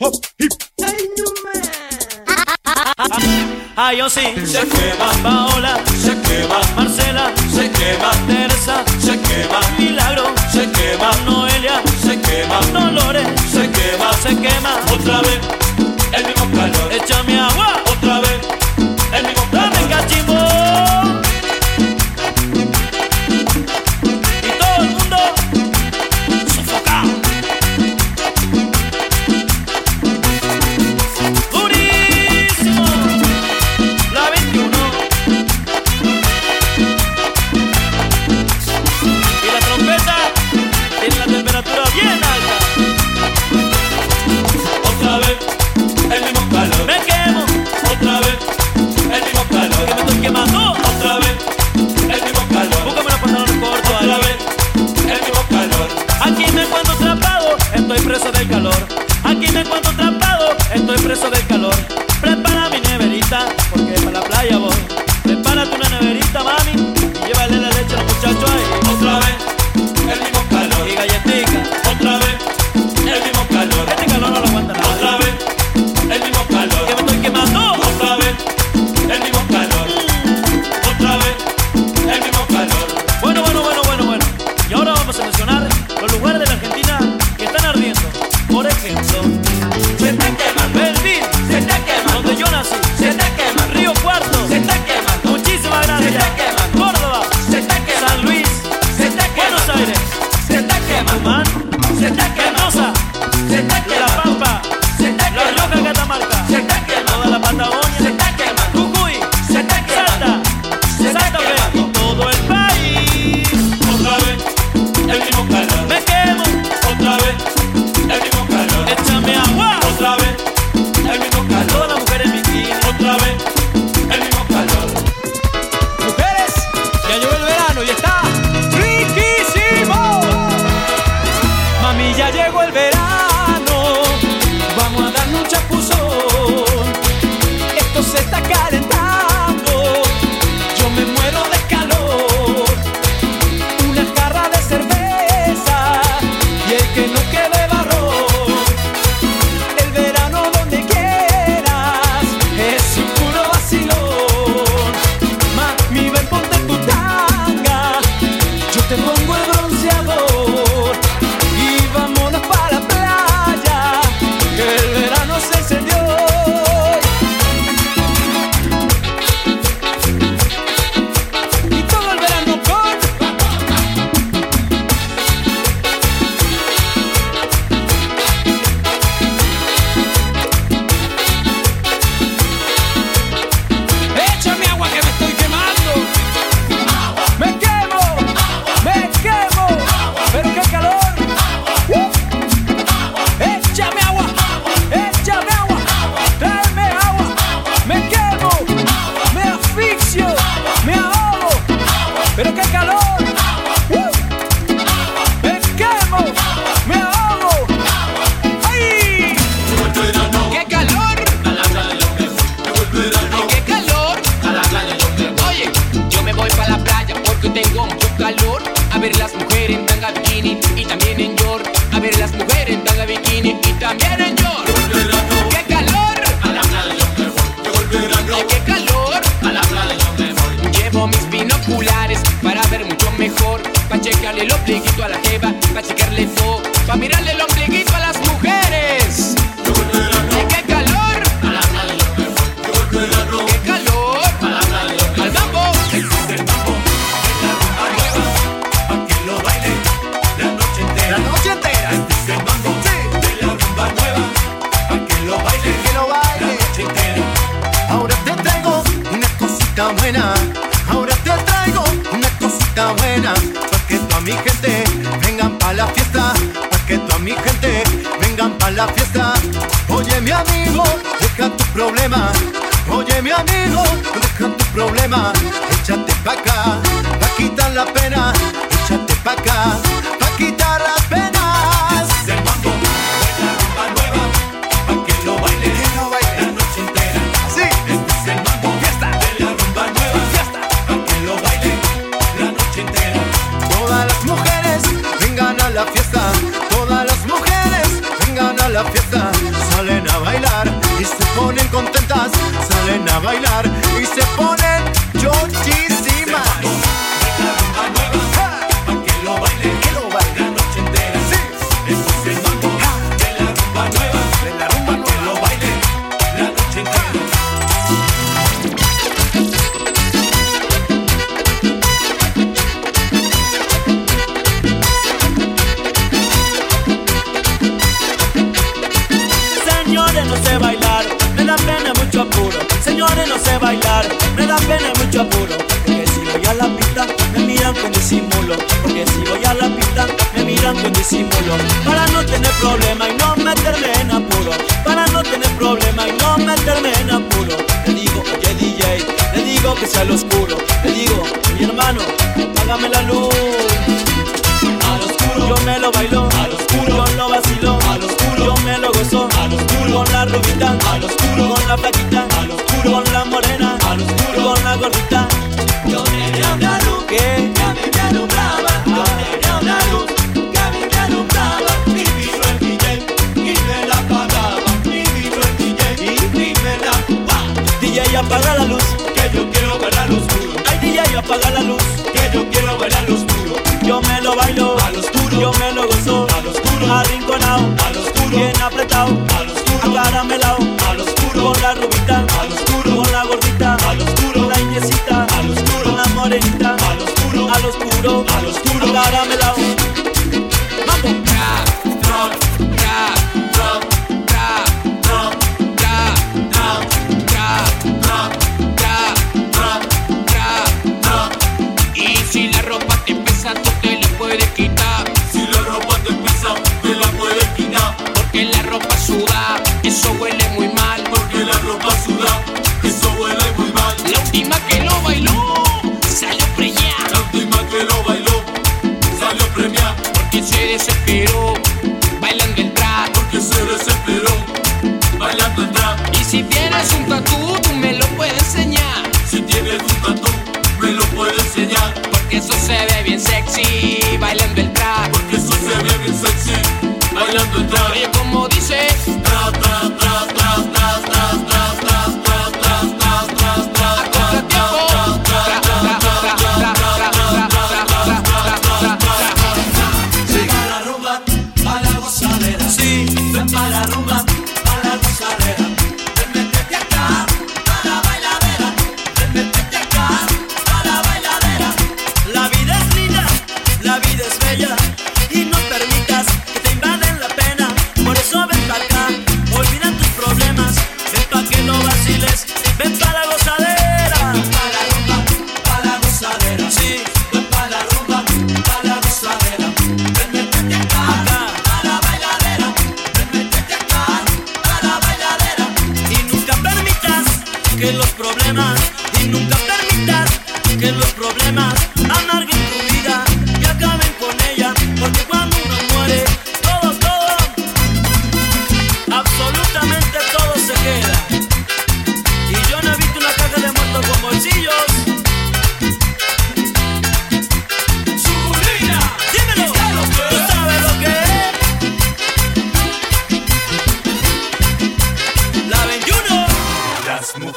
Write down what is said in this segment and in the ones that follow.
hop, hip. Ay, no más. Ay, yo sí. Se quema Paola, se quema Marcela, se quema Teresa, se quema Milagro, se quema Noelia, se quema Dolores, se quema, se quema otra vez. mi gente vengan pa' la fiesta, pa' que toda mi gente vengan pa' la fiesta. Oye mi amigo, deja tu problema. Oye mi amigo, deja tu problema. Échate pa' acá, pa' quitar la pena. Échate pa' acá. la fiesta, salen a bailar y se ponen contentas, salen a bailar y se ponen chochísimas. está al oscuro. Le digo, mi hermano, págame la luz. Al oscuro, yo me lo bailo. Al oscuro, yo lo vacilo. Al oscuro, yo me lo gozo. Al oscuro, con la rubita. Al oscuro, con la plaquita. Al la luz. Que yo quiero bailar al oscuro. Yo me lo bailo al oscuro. Yo me lo gozo al oscuro. Arrinconado al oscuro. Bien apretado al oscuro. Acaramelado porque se desesperó bailando el trap. Porque se desesperó bailando el trap. Y si tienes un tatu, tú me lo puedes enseñar. Si tienes un tatu, me lo puedes enseñar. Porque eso se ve bien sexy bailando el trap. Porque eso se ve bien sexy bailando el trap. Oye, como dices.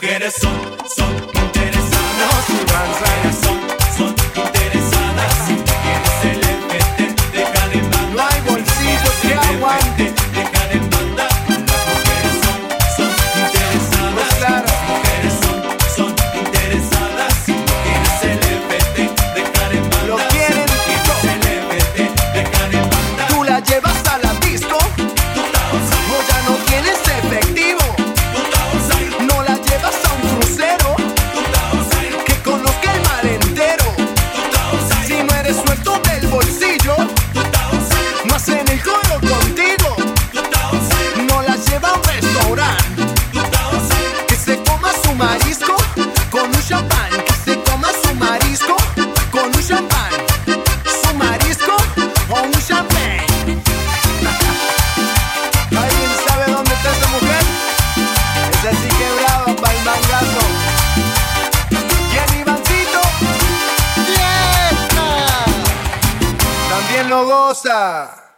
mujeres son Barbosa.